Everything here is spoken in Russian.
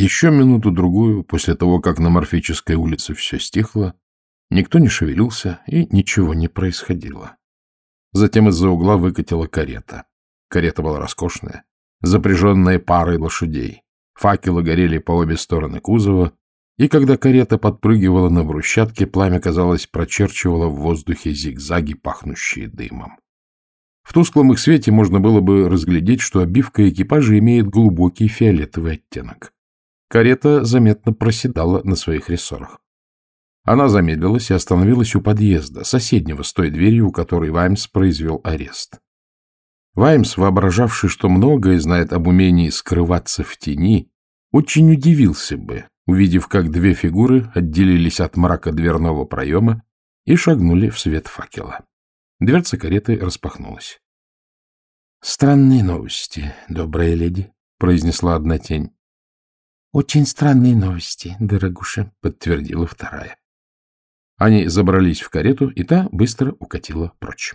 Еще минуту-другую, после того, как на Морфической улице все стихло, никто не шевелился и ничего не происходило. Затем из-за угла выкатила карета. Карета была роскошная, запряженная парой лошадей. Факелы горели по обе стороны кузова, и когда карета подпрыгивала на брусчатке, пламя, казалось, прочерчивало в воздухе зигзаги, пахнущие дымом. В тусклом их свете можно было бы разглядеть, что обивка экипажа имеет глубокий фиолетовый оттенок. Карета заметно проседала на своих рессорах. Она замедлилась и остановилась у подъезда, соседнего с той дверью, у которой Ваймс произвел арест. Ваймс, воображавший, что многое знает об умении скрываться в тени, очень удивился бы, увидев, как две фигуры отделились от мрака дверного проема и шагнули в свет факела. Дверца кареты распахнулась. — Странные новости, добрая леди, — произнесла одна тень. — Очень странные новости, дорогуша, — подтвердила вторая. Они забрались в карету, и та быстро укатила прочь.